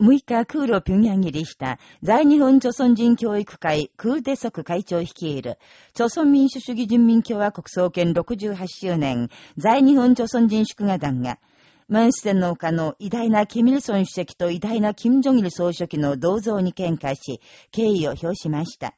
6日空路平壌入りした在日本朝鮮人教育会空手即会長率いる朝鮮民主主義人民共和国創建68周年在日本朝鮮人祝賀団がマンステンの丘の偉大なキミルソン主席と偉大なキム・ジョギル総書記の銅像に喧嘩し、敬意を表しました。